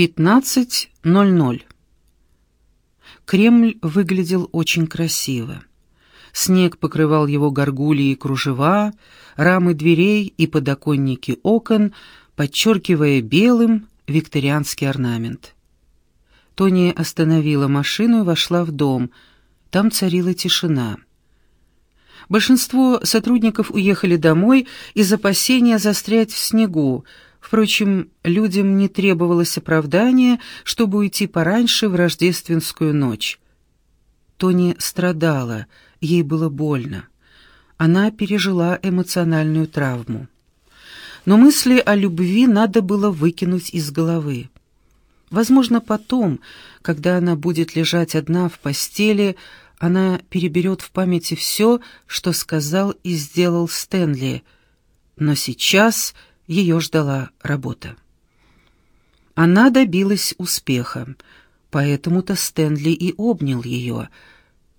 15.00. Кремль выглядел очень красиво. Снег покрывал его горгульи и кружева, рамы дверей и подоконники окон, подчеркивая белым викторианский орнамент. Тони остановила машину и вошла в дом. Там царила тишина. Большинство сотрудников уехали домой из опасения застрять в снегу, Впрочем, людям не требовалось оправдания, чтобы уйти пораньше в рождественскую ночь. Тони страдала, ей было больно. Она пережила эмоциональную травму. Но мысли о любви надо было выкинуть из головы. Возможно, потом, когда она будет лежать одна в постели, она переберет в памяти все, что сказал и сделал Стэнли. Но сейчас ее ждала работа. Она добилась успеха, поэтому-то Стэнли и обнял ее,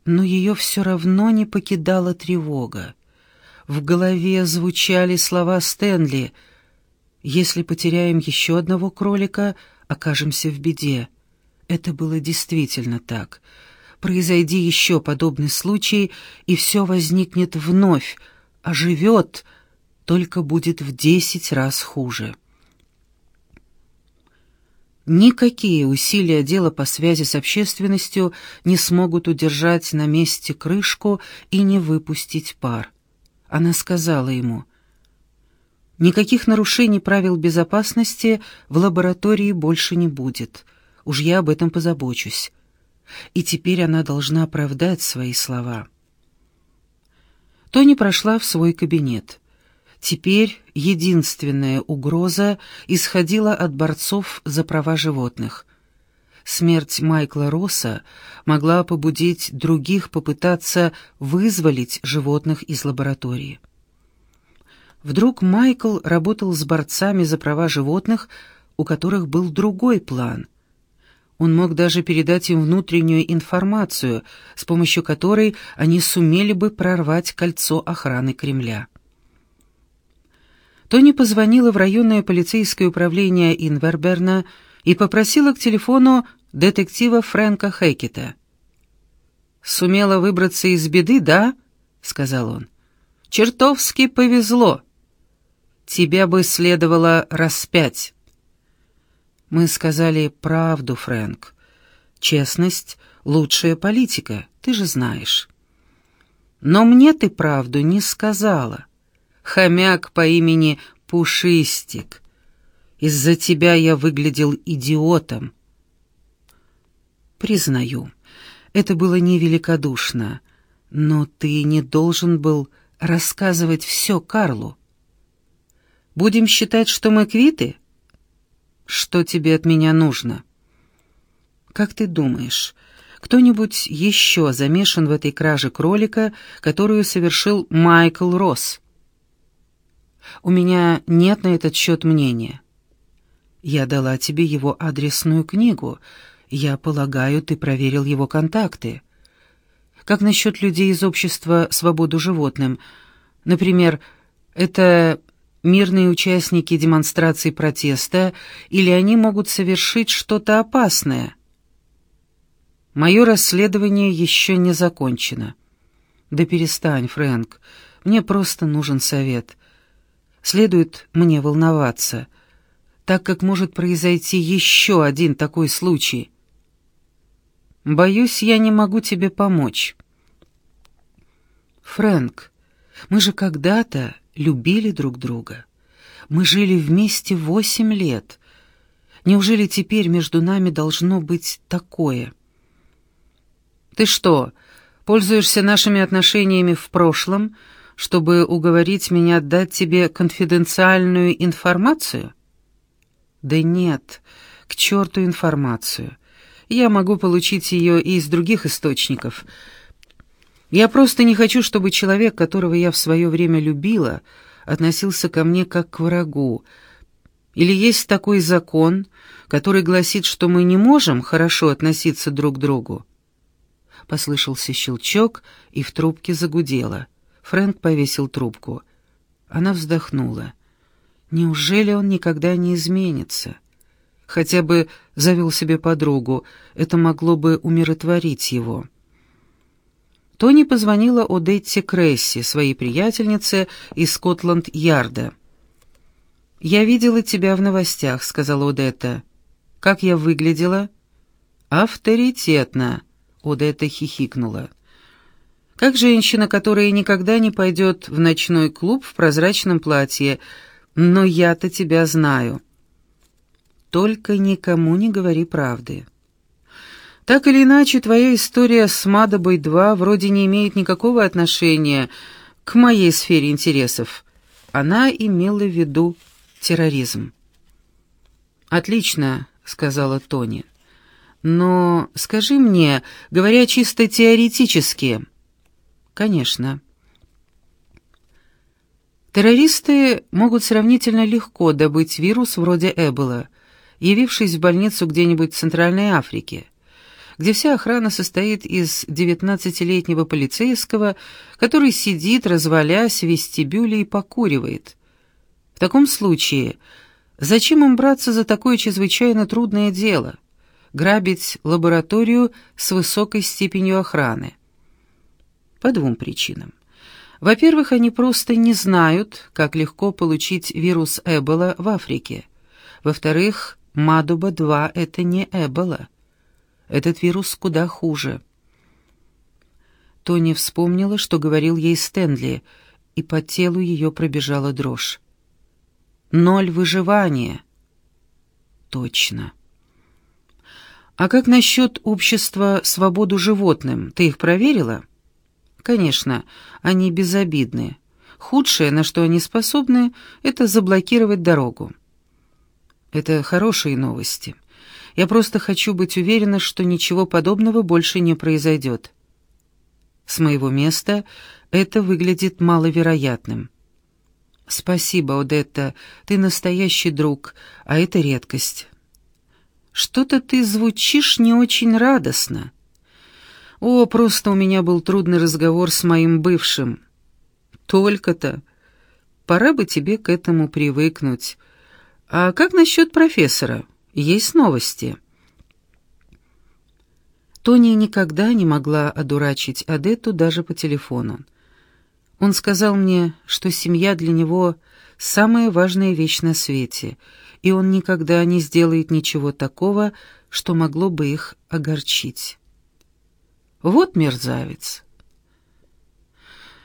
но ее все равно не покидала тревога. В голове звучали слова Стэнли «Если потеряем еще одного кролика, окажемся в беде». Это было действительно так. Произойди еще подобный случай, и все возникнет вновь, оживет, только будет в десять раз хуже. Никакие усилия отдела по связи с общественностью не смогут удержать на месте крышку и не выпустить пар. Она сказала ему, «Никаких нарушений правил безопасности в лаборатории больше не будет. Уж я об этом позабочусь». И теперь она должна оправдать свои слова. Тони прошла в свой кабинет. Теперь единственная угроза исходила от борцов за права животных. Смерть Майкла Росса могла побудить других попытаться вызволить животных из лаборатории. Вдруг Майкл работал с борцами за права животных, у которых был другой план. Он мог даже передать им внутреннюю информацию, с помощью которой они сумели бы прорвать кольцо охраны Кремля. Тони позвонила в районное полицейское управление Инверберна и попросила к телефону детектива Фрэнка Хейкета. «Сумела выбраться из беды, да?» — сказал он. «Чертовски повезло. Тебя бы следовало распять». Мы сказали правду, Фрэнк. Честность — лучшая политика, ты же знаешь. Но мне ты правду не сказала хомяк по имени Пушистик. Из-за тебя я выглядел идиотом. Признаю, это было невеликодушно, но ты не должен был рассказывать все Карлу. Будем считать, что мы квиты? Что тебе от меня нужно? Как ты думаешь, кто-нибудь еще замешан в этой краже кролика, которую совершил Майкл Росс? У меня нет на этот счет мнения. Я дала тебе его адресную книгу. Я полагаю, ты проверил его контакты. Как насчет людей из общества «Свободу животным»? Например, это мирные участники демонстрации протеста, или они могут совершить что-то опасное? Мое расследование еще не закончено. Да перестань, Фрэнк, мне просто нужен совет следует мне волноваться, так как может произойти еще один такой случай. Боюсь, я не могу тебе помочь. Фрэнк, мы же когда-то любили друг друга. Мы жили вместе восемь лет. Неужели теперь между нами должно быть такое? Ты что, пользуешься нашими отношениями в прошлом, чтобы уговорить меня дать тебе конфиденциальную информацию? Да нет, к черту информацию. Я могу получить ее и из других источников. Я просто не хочу, чтобы человек, которого я в свое время любила, относился ко мне как к врагу. Или есть такой закон, который гласит, что мы не можем хорошо относиться друг к другу? Послышался щелчок, и в трубке загудело. Фрэнк повесил трубку. Она вздохнула. Неужели он никогда не изменится? хотя бы завел себе подругу, это могло бы умиротворить его. Тони позвонила Одетте Кресси, своей приятельнице из Скотланд-Ярда. «Я видела тебя в новостях», — сказала Одетта. «Как я выглядела?» «Авторитетно», — Одетта хихикнула. «Как женщина, которая никогда не пойдет в ночной клуб в прозрачном платье, но я-то тебя знаю». «Только никому не говори правды». Так или иначе, твоя история с Мадобой-2 вроде не имеет никакого отношения к моей сфере интересов. Она имела в виду терроризм. «Отлично», — сказала Тони. «Но скажи мне, говоря чисто теоретически...» «Конечно». Террористы могут сравнительно легко добыть вирус вроде Эбола, явившись в больницу где-нибудь в Центральной Африке, где вся охрана состоит из девятнадцатилетнего полицейского, который сидит, развалясь в вестибюле и покуривает. В таком случае, зачем им браться за такое чрезвычайно трудное дело — грабить лабораторию с высокой степенью охраны? По двум причинам. Во-первых, они просто не знают, как легко получить вирус Эбола в Африке. Во-вторых, Мадуба-2 — это не Эбола. Этот вирус куда хуже. Тони вспомнила, что говорил ей Стэнли, и по телу ее пробежала дрожь. «Ноль выживания». «Точно». «А как насчет общества «Свободу животным»? Ты их проверила?» Конечно, они безобидны. Худшее, на что они способны, это заблокировать дорогу. Это хорошие новости. Я просто хочу быть уверена, что ничего подобного больше не произойдет. С моего места это выглядит маловероятным. Спасибо, Одетта, ты настоящий друг, а это редкость. Что-то ты звучишь не очень радостно. О, просто у меня был трудный разговор с моим бывшим. Только-то. Пора бы тебе к этому привыкнуть. А как насчет профессора? Есть новости?» Тони никогда не могла одурачить Адетту даже по телефону. Он сказал мне, что семья для него — самая важная вещь на свете, и он никогда не сделает ничего такого, что могло бы их огорчить. Вот мерзавец.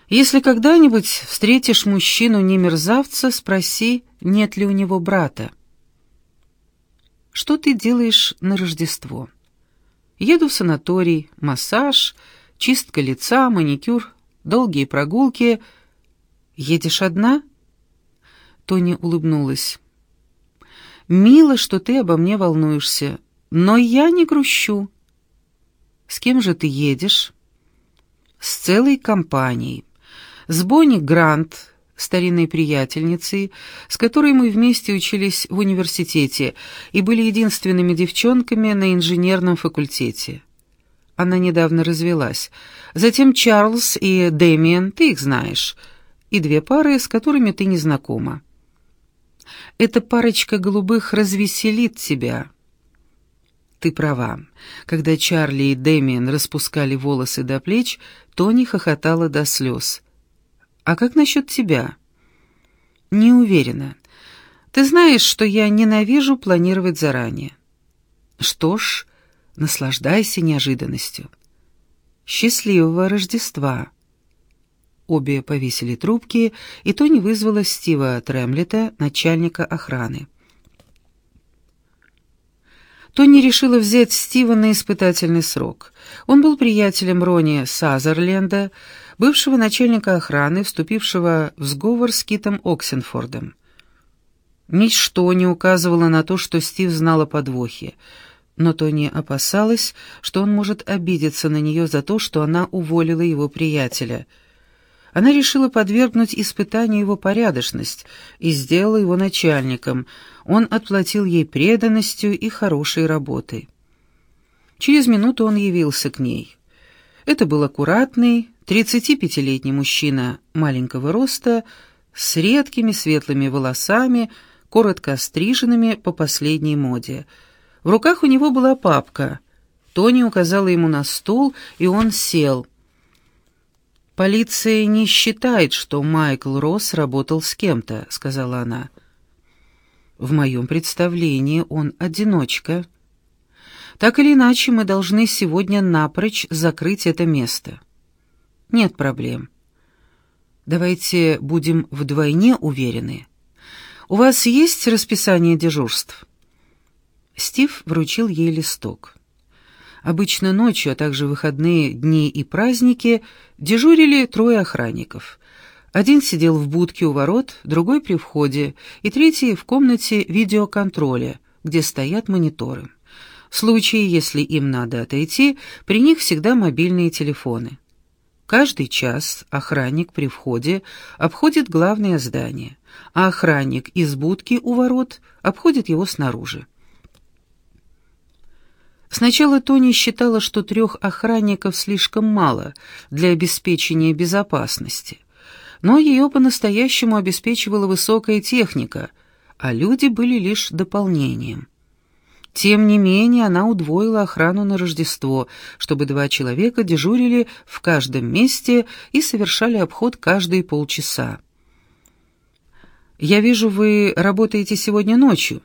Если когда-нибудь встретишь мужчину не мерзавца, спроси, нет ли у него брата. Что ты делаешь на Рождество? Еду в санаторий, массаж, чистка лица, маникюр, долгие прогулки. Едешь одна? Тони улыбнулась. Мило, что ты обо мне волнуешься, но я не грущу. «С кем же ты едешь?» «С целой компанией. С Бонни Грант, старинной приятельницей, с которой мы вместе учились в университете и были единственными девчонками на инженерном факультете. Она недавно развелась. Затем Чарльз и Дэмиен, ты их знаешь, и две пары, с которыми ты не знакома. Эта парочка голубых развеселит тебя». Ты права. Когда Чарли и Дэмиен распускали волосы до плеч, Тони хохотала до слез. А как насчет тебя? Не уверена. Ты знаешь, что я ненавижу планировать заранее. Что ж, наслаждайся неожиданностью. Счастливого Рождества. Обе повесили трубки, и Тони вызвала Стива Тремлета, начальника охраны. Тони решила взять Стива на испытательный срок. Он был приятелем Рони Сазерленда, бывшего начальника охраны, вступившего в сговор с Китом Оксенфордом. Ничто не указывало на то, что Стив знал о подвохе, но Тони опасалась, что он может обидеться на нее за то, что она уволила его приятеля — она решила подвергнуть испытанию его порядочность и сделала его начальником. Он отплатил ей преданностью и хорошей работой. Через минуту он явился к ней. Это был аккуратный, 35-летний мужчина маленького роста, с редкими светлыми волосами, коротко остриженными по последней моде. В руках у него была папка. Тони указала ему на стул, и он сел. «Полиция не считает, что Майкл Росс работал с кем-то», — сказала она. «В моем представлении он одиночка. Так или иначе, мы должны сегодня напрочь закрыть это место». «Нет проблем. Давайте будем вдвойне уверены. У вас есть расписание дежурств?» Стив вручил ей листок. Обычно ночью, а также выходные дни и праздники дежурили трое охранников. Один сидел в будке у ворот, другой при входе, и третий в комнате видеоконтроля, где стоят мониторы. В случае, если им надо отойти, при них всегда мобильные телефоны. Каждый час охранник при входе обходит главное здание, а охранник из будки у ворот обходит его снаружи. Сначала Тони считала, что трех охранников слишком мало для обеспечения безопасности, но ее по-настоящему обеспечивала высокая техника, а люди были лишь дополнением. Тем не менее, она удвоила охрану на Рождество, чтобы два человека дежурили в каждом месте и совершали обход каждые полчаса. «Я вижу, вы работаете сегодня ночью.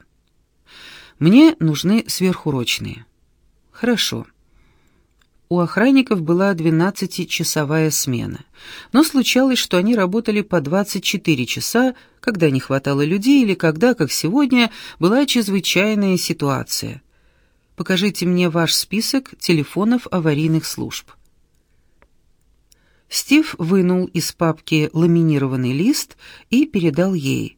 Мне нужны сверхурочные». Хорошо. У охранников была 12-часовая смена, но случалось, что они работали по 24 часа, когда не хватало людей или когда, как сегодня, была чрезвычайная ситуация. Покажите мне ваш список телефонов аварийных служб. Стив вынул из папки ламинированный лист и передал ей.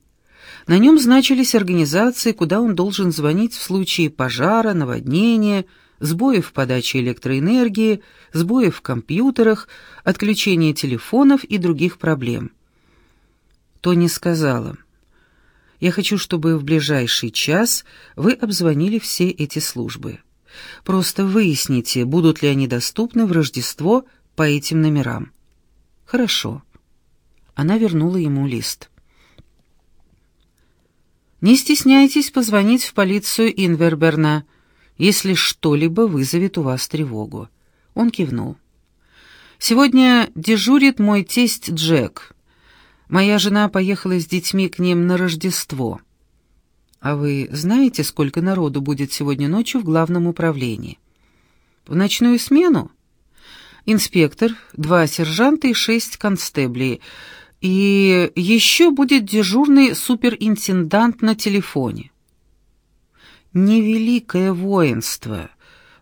На нем значились организации, куда он должен звонить в случае пожара, наводнения, сбоев в подаче электроэнергии, сбоев в компьютерах, отключения телефонов и других проблем. Тони сказала, «Я хочу, чтобы в ближайший час вы обзвонили все эти службы. Просто выясните, будут ли они доступны в Рождество по этим номерам». «Хорошо». Она вернула ему лист. «Не стесняйтесь позвонить в полицию Инверберна», если что-либо вызовет у вас тревогу». Он кивнул. «Сегодня дежурит мой тесть Джек. Моя жена поехала с детьми к ним на Рождество. А вы знаете, сколько народу будет сегодня ночью в главном управлении? В ночную смену? Инспектор, два сержанта и шесть констеблей. И еще будет дежурный суперинтендант на телефоне невеликое воинство,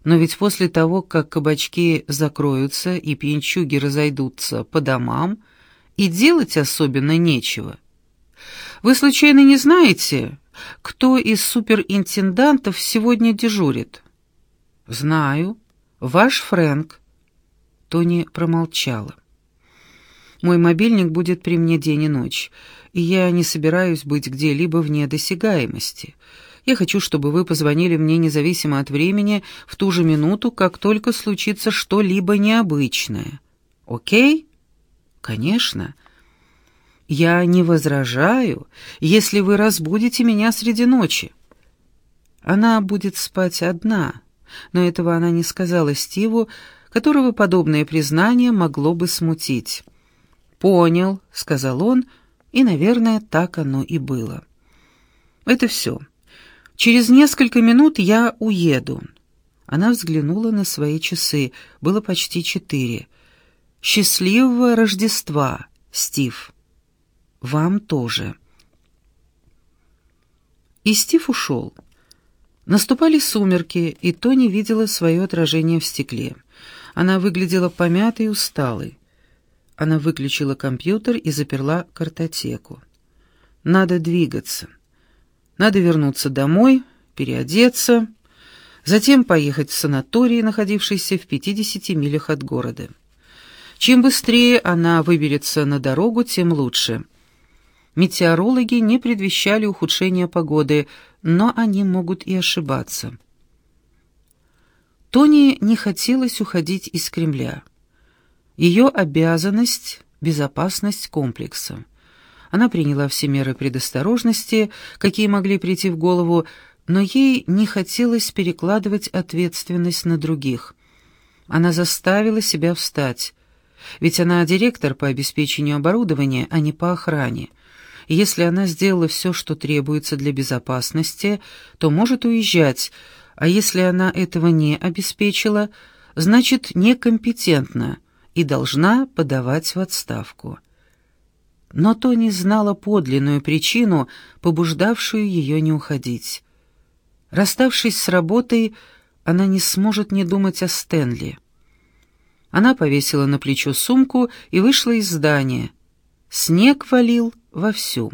но ведь после того, как кабачки закроются и пьянчуги разойдутся по домам, и делать особенно нечего. Вы случайно не знаете, кто из суперинтендантов сегодня дежурит? Знаю. Ваш Фрэнк. Тони промолчала. Мой мобильник будет при мне день и ночь, и я не собираюсь быть где-либо вне досягаемости. Я хочу, чтобы вы позвонили мне независимо от времени в ту же минуту, как только случится что-либо необычное. Окей? Конечно. Я не возражаю, если вы разбудите меня среди ночи. Она будет спать одна, но этого она не сказала Стиву, которого подобное признание могло бы смутить. «Понял», — сказал он, и, наверное, так оно и было. «Это все. Через несколько минут я уеду». Она взглянула на свои часы. Было почти четыре. «Счастливого Рождества, Стив!» «Вам тоже!» И Стив ушел. Наступали сумерки, и Тони видела свое отражение в стекле. Она выглядела помятой и усталой. Она выключила компьютер и заперла картотеку. «Надо двигаться». Надо вернуться домой, переодеться, затем поехать в санаторий, находившийся в 50 милях от города. Чем быстрее она выберется на дорогу, тем лучше. Метеорологи не предвещали ухудшения погоды, но они могут и ошибаться. Тони не хотелось уходить из Кремля. Ее обязанность — безопасность комплекса. Она приняла все меры предосторожности, какие могли прийти в голову, но ей не хотелось перекладывать ответственность на других. Она заставила себя встать, ведь она директор по обеспечению оборудования, а не по охране. Если она сделала все, что требуется для безопасности, то может уезжать, а если она этого не обеспечила, значит некомпетентна и должна подавать в отставку. Но Тони знала подлинную причину, побуждавшую ее не уходить. Расставшись с работой, она не сможет не думать о Стэнли. Она повесила на плечо сумку и вышла из здания. Снег валил вовсю.